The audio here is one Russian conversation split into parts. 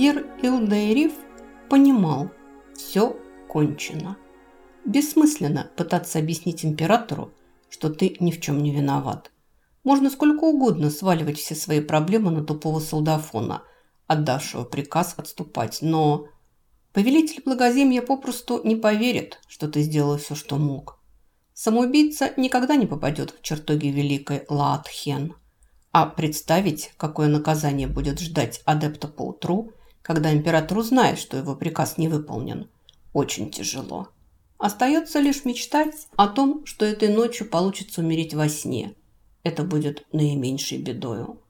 Сьер Илдейриф понимал, все кончено. Бессмысленно пытаться объяснить императору, что ты ни в чем не виноват. Можно сколько угодно сваливать все свои проблемы на тупого солдафона, отдавшего приказ отступать, но повелитель благоземья попросту не поверит, что ты сделал все, что мог. Самоубийца никогда не попадет в чертоги великой Лаатхен. А представить, какое наказание будет ждать адепта поутру, когда император узнает, что его приказ не выполнен, очень тяжело. Остается лишь мечтать о том, что этой ночью получится умереть во сне. Это будет наименьшей бедою.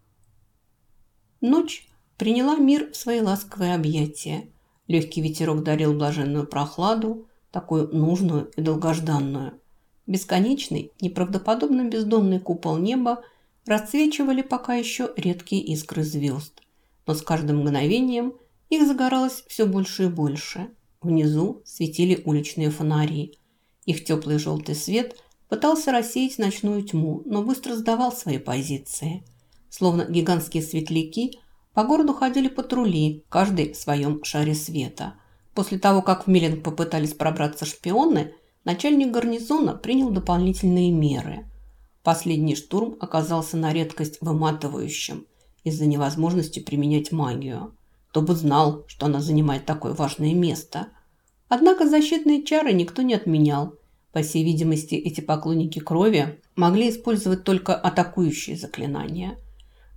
Ночь приняла мир в свои ласковые объятия. Легкий ветерок дарил блаженную прохладу, такую нужную и долгожданную. Бесконечный, неправдоподобно бездонный купол неба – расцвечивали пока еще редкие искры звезд. Но с каждым мгновением их загоралось все больше и больше. Внизу светили уличные фонари. Их теплый желтый свет пытался рассеять ночную тьму, но быстро сдавал свои позиции. Словно гигантские светляки, по городу ходили патрули, каждый в своем шаре света. После того, как в Миллинг попытались пробраться шпионы, начальник гарнизона принял дополнительные меры. Последний штурм оказался на редкость выматывающим из-за невозможности применять магию. Кто бы знал, что она занимает такое важное место. Однако защитные чары никто не отменял. По всей видимости, эти поклонники крови могли использовать только атакующие заклинания.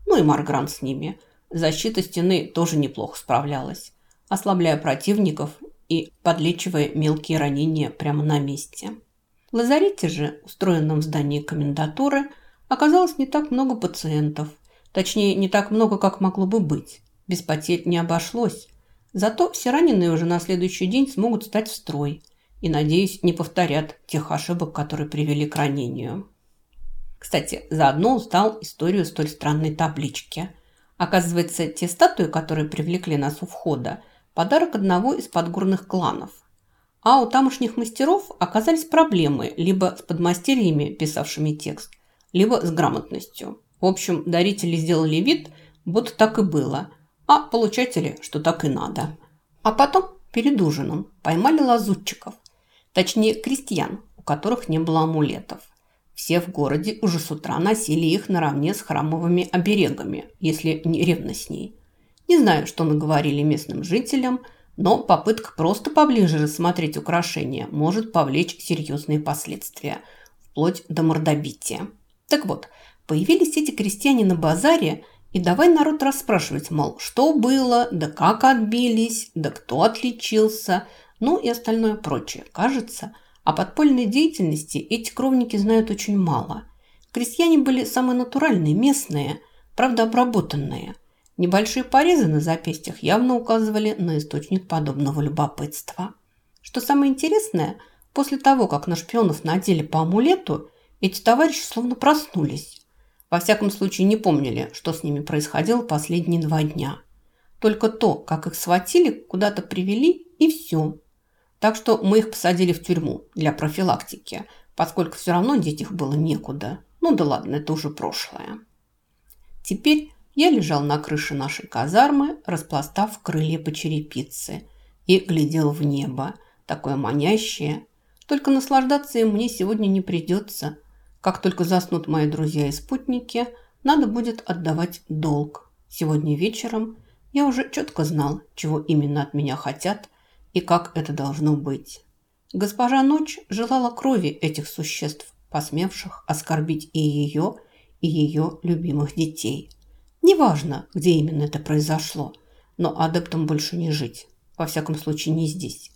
Ну и Маргран с ними. Защита стены тоже неплохо справлялась, ослабляя противников и подлечивая мелкие ранения прямо на месте. В лазарете же, устроенном в здании комендатуры, оказалось не так много пациентов. Точнее, не так много, как могло бы быть. Без потерь не обошлось. Зато все раненые уже на следующий день смогут стать в строй. И, надеюсь, не повторят тех ошибок, которые привели к ранению. Кстати, заодно узнал историю столь странной таблички. Оказывается, те статуи, которые привлекли нас у входа, подарок одного из подгорных кланов. А у тамошних мастеров оказались проблемы либо с подмастерьями, писавшими текст, либо с грамотностью. В общем, дарители сделали вид, будто так и было, а получатели, что так и надо. А потом, перед ужином, поймали лазутчиков, точнее крестьян, у которых не было амулетов. Все в городе уже с утра носили их наравне с храмовыми оберегами, если не ревностней. Не знаю, что наговорили местным жителям – но попытка просто поближе рассмотреть украшения может повлечь серьезные последствия, вплоть до мордобития. Так вот, появились эти крестьяне на базаре, и давай народ расспрашивать, мол, что было, да как отбились, да кто отличился, ну и остальное прочее. Кажется, о подпольной деятельности эти кровники знают очень мало. Крестьяне были самые натуральные, местные, правда обработанные – Небольшие порезы на запястьях явно указывали на источник подобного любопытства. Что самое интересное, после того, как на шпионов надели по амулету, эти товарищи словно проснулись. Во всяком случае, не помнили, что с ними происходило последние два дня. Только то, как их схватили, куда-то привели и все. Так что мы их посадили в тюрьму для профилактики, поскольку все равно деть их было некуда. Ну да ладно, это уже прошлое. Теперь я лежал на крыше нашей казармы, распластав крылья по черепице, и глядел в небо, такое манящее. Только наслаждаться им мне сегодня не придется. Как только заснут мои друзья и спутники, надо будет отдавать долг. Сегодня вечером я уже четко знал, чего именно от меня хотят и как это должно быть. Госпожа Ночь желала крови этих существ, посмевших оскорбить и ее, и ее любимых детей – Неважно, где именно это произошло, но адептам больше не жить. Во всяком случае, не здесь.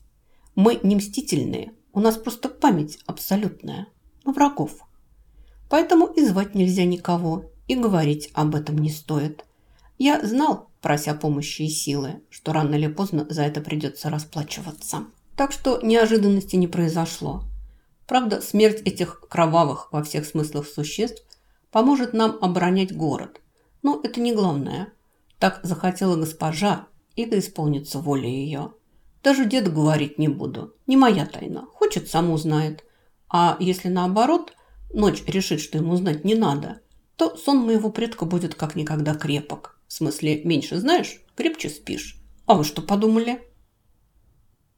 Мы не мстительные, у нас просто память абсолютная. На врагов. Поэтому и звать нельзя никого, и говорить об этом не стоит. Я знал, прося помощи и силы, что рано или поздно за это придется расплачиваться. Так что неожиданности не произошло. Правда, смерть этих кровавых во всех смыслах существ поможет нам оборонять город – но это не главное. Так захотела госпожа, и да исполнится воля ее. Даже деду говорить не буду. Не моя тайна. Хочет, сам узнает. А если наоборот, ночь решит, что ему знать не надо, то сон моего предка будет как никогда крепок. В смысле, меньше знаешь, крепче спишь. А вы что подумали?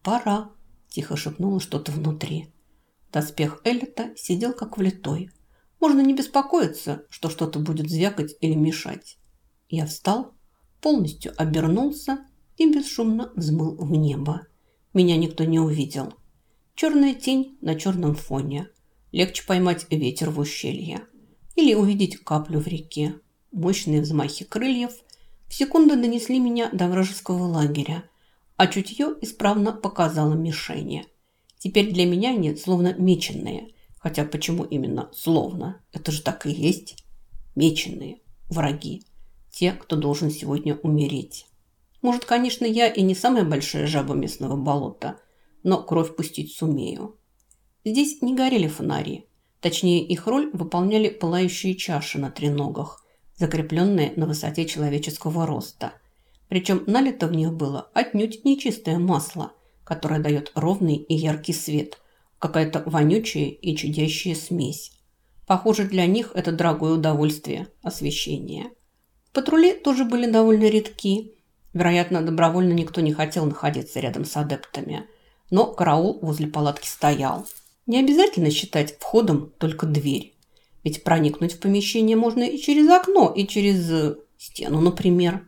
Пора, тихо шепнуло что-то внутри. Доспех Эллита сидел как влитой. Можно не беспокоиться, что что-то будет звякать или мешать. Я встал, полностью обернулся и бесшумно взмыл в небо. Меня никто не увидел. Черная тень на черном фоне. Легче поймать ветер в ущелье. Или увидеть каплю в реке. Мощные взмахи крыльев в секунду донесли меня до вражеского лагеря, а чутье исправно показало мишени. Теперь для меня они словно меченые. Хотя почему именно словно? Это же так и есть. Меченые враги. Те, кто должен сегодня умереть. Может, конечно, я и не самая большая жаба местного болота, но кровь пустить сумею. Здесь не горели фонари. Точнее, их роль выполняли пылающие чаши на треногах, закрепленные на высоте человеческого роста. Причем налито в них было отнюдь нечистое масло, которое дает ровный и яркий свет, какая-то вонючая и чудящая смесь. Похоже, для них это дорогое удовольствие – освещение. Патрули тоже были довольно редки. Вероятно, добровольно никто не хотел находиться рядом с адептами. Но караул возле палатки стоял. Не обязательно считать входом только дверь. Ведь проникнуть в помещение можно и через окно, и через э, стену, например.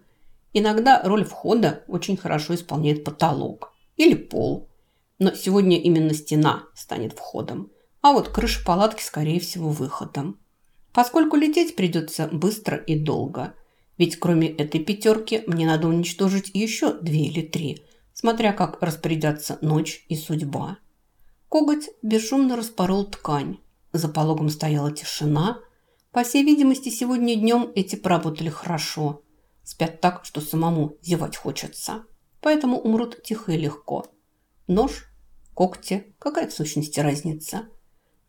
Иногда роль входа очень хорошо исполняет потолок или пол. Но сегодня именно стена станет входом, а вот крыша палатки, скорее всего, выходом. Поскольку лететь придется быстро и долго. Ведь кроме этой пятерки мне надо уничтожить еще две или три, смотря как распорядятся ночь и судьба. Коготь бесшумно распорол ткань. За пологом стояла тишина. По всей видимости, сегодня днем эти поработали хорошо. Спят так, что самому зевать хочется. Поэтому умрут тихо и легко. Нож, когти, какая в сущности разница?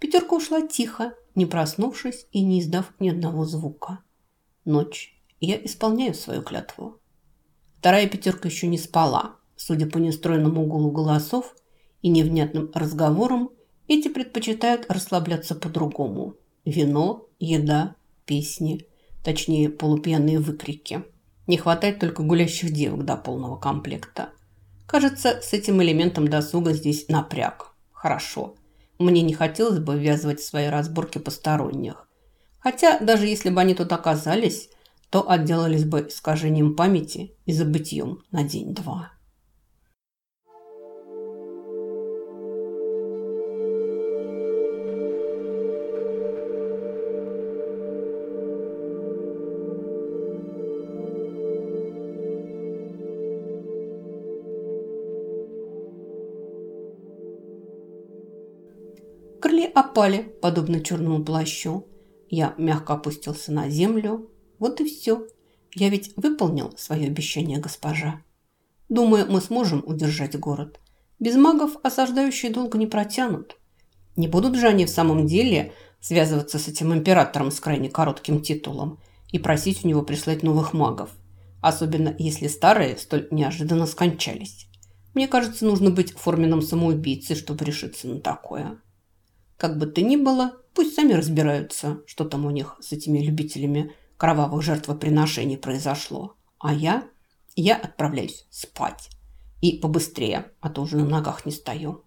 Пятерка ушла тихо, не проснувшись и не издав ни одного звука. Ночь я исполняю свою клятву. Вторая пятерка еще не спала. Судя по нестроенному гулу голосов и невнятным разговорам, эти предпочитают расслабляться по-другому. Вино, еда, песни, точнее полупьяные выкрики. Не хватает только гулящих девок до полного комплекта. Кажется, с этим элементом досуга здесь напряг. Хорошо. Мне не хотелось бы ввязывать в свои разборки посторонних. Хотя, даже если бы они тут оказались, то отделались бы искажением памяти и забытьем на день-два. Опали, подобно черному плащу. Я мягко опустился на землю, вот и все. Я ведь выполнил свое обещание, госпожа. Думаю, мы сможем удержать город. Без магов осаждающие долго не протянут. Не будут же они в самом деле связываться с этим императором с крайне коротким титулом и просить у него прислать новых магов. Особенно если старые столь неожиданно скончались. Мне кажется, нужно быть форменным самоубийцей, чтобы решиться на такое. Как бы то ни было, пусть сами разбираются, что там у них с этими любителями кровавых жертвоприношений произошло. А я, я отправляюсь спать. И побыстрее, а то уже на ногах не стою.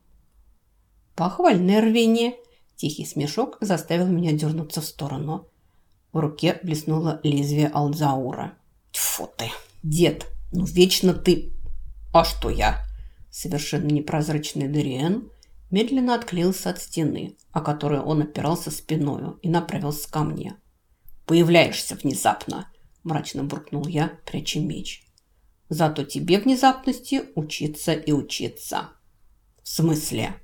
Похвальное рвение. Тихий смешок заставил меня дернуться в сторону. В руке блеснуло лезвие Алзаура. Тьфу ты, дед, ну вечно ты... А что я? Совершенно непрозрачный Дориен медленно отклеился от стены, о которую он опирался спиною, и направился ко мне появляешься внезапно», – мрачно буркнул я, пряча меч. «Зато тебе внезапности учиться и учиться». «В смысле?»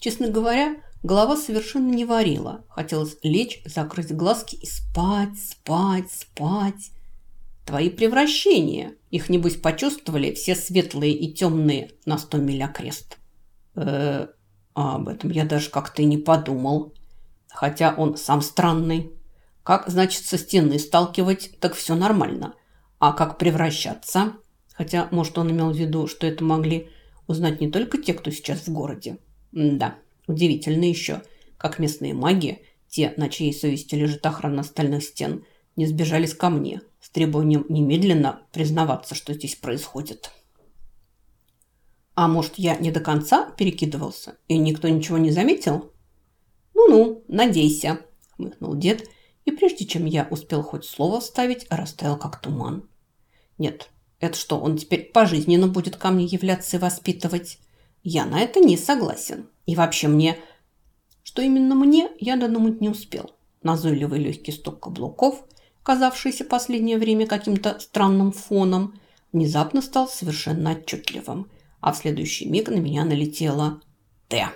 Честно говоря, голова совершенно не варила. Хотелось лечь, закрыть глазки и спать, спать, спать. Твои превращения. Их, небось, почувствовали все светлые и темные на сто миль окрест. Э, а об этом я даже как-то и не подумал. Хотя он сам странный. Как, значит, со стены сталкивать, так все нормально. А как превращаться? Хотя, может, он имел в виду, что это могли узнать не только те, кто сейчас в городе. М да, удивительно еще, как местные маги, те, на чьей совести лежит охрана стальных стен, не сбежались ко мне с требованием немедленно признаваться, что здесь происходит. А может, я не до конца перекидывался, и никто ничего не заметил? Ну-ну, надейся, хмыкнул дед, и прежде чем я успел хоть слово вставить, растаял как туман. Нет, это что, он теперь пожизненно будет ко мне являться и воспитывать? Я на это не согласен. И вообще мне... Что именно мне, я додумать не успел. Назойливый легкий стук каблуков, казавшийся последнее время каким-то странным фоном, внезапно стал совершенно отчетливым – а в следующий миг на меня налетела «Т».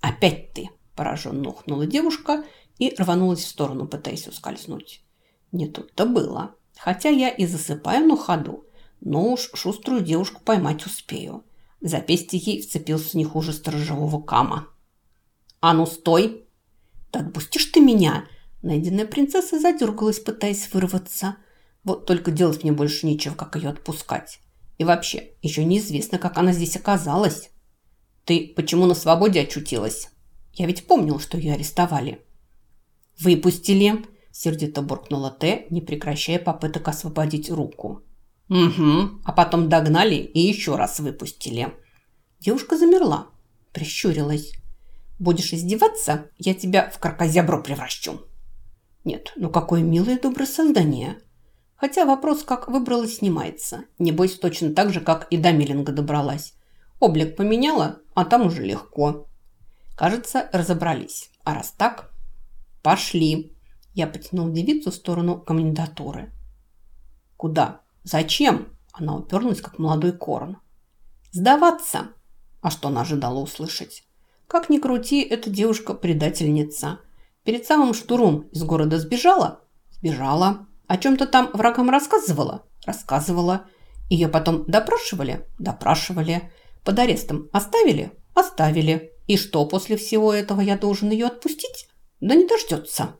«Опять ты!» – пораженно ухнула девушка и рванулась в сторону, пытаясь ускользнуть. Не тут-то было. Хотя я и засыпаю на ходу, но уж шуструю девушку поймать успею. В запястье ей вцепился не хуже сторожевого кама. «А ну, стой!» «Да отпустишь ты меня!» Найденная принцесса задергалась, пытаясь вырваться. Вот только делать мне больше нечего, как ее отпускать. И вообще, еще неизвестно, как она здесь оказалась. Ты почему на свободе очутилась? Я ведь помнил, что ее арестовали. Выпустили, сердито буркнула Т, не прекращая попыток освободить руку. Угу, а потом догнали и еще раз выпустили. Девушка замерла, прищурилась. Будешь издеваться, я тебя в кракозябро превращу. Нет, ну какое милое доброе создание. Хотя вопрос, как выбралась, снимается. Небось, точно так же, как и до Миллинга добралась. Облик поменяла, а там уже легко. Кажется, разобрались. А раз так, пошли. Я потянул девицу в сторону комендатуры. Куда? Зачем? Она уперлась, как молодой корн. Сдаваться. А что она ожидала услышать? Как ни крути, эта девушка предательница. Перед самым штурмом из города сбежала? Сбежала. О чем-то там врагам рассказывала? Рассказывала. Ее потом допрашивали? Допрашивали. Под арестом оставили? Оставили. И что, после всего этого я должен ее отпустить? Да не дождется.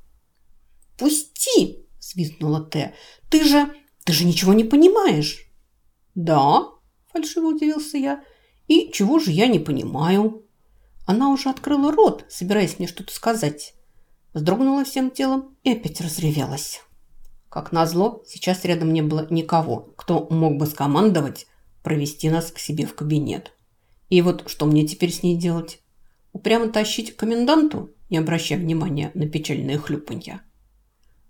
«Пусти!» – свистнула Т. «Ты же... ты же ничего не понимаешь!» «Да?» – фальшиво удивился я. «И чего же я не понимаю?» Она уже открыла рот, собираясь мне что-то сказать. Вздрогнула всем телом и опять разревелась. Как назло, сейчас рядом не было никого, кто мог бы скомандовать провести нас к себе в кабинет. И вот что мне теперь с ней делать? Упрямо тащить коменданту, не обращая внимания на печальные хлюпанья?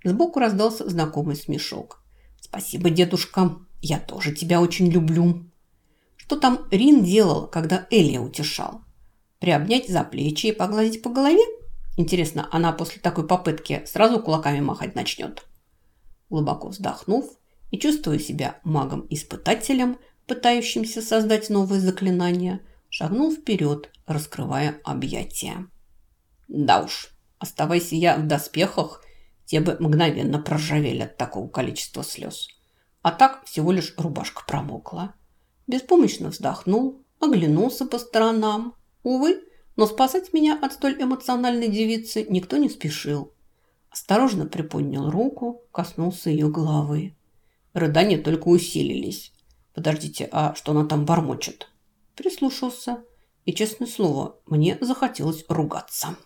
Сбоку раздался знакомый смешок. «Спасибо, дедушка, я тоже тебя очень люблю». Что там Рин делал, когда Элия утешал? Приобнять за плечи и погладить по голове? Интересно, она после такой попытки сразу кулаками махать начнет? Глубоко вздохнув и чувствуя себя магом-испытателем, пытающимся создать новые заклинания, шагнул вперед, раскрывая объятия. Да уж, оставайся я в доспехах, те бы мгновенно проржавели от такого количества слез. А так всего лишь рубашка промокла. Беспомощно вздохнул, оглянулся по сторонам. Увы, но спасать меня от столь эмоциональной девицы никто не спешил. Осторожно приподнял руку, коснулся ее головы. Рыдания только усилились. Подождите, а что она там бормочет? Прислушался. И, честное слово, мне захотелось ругаться.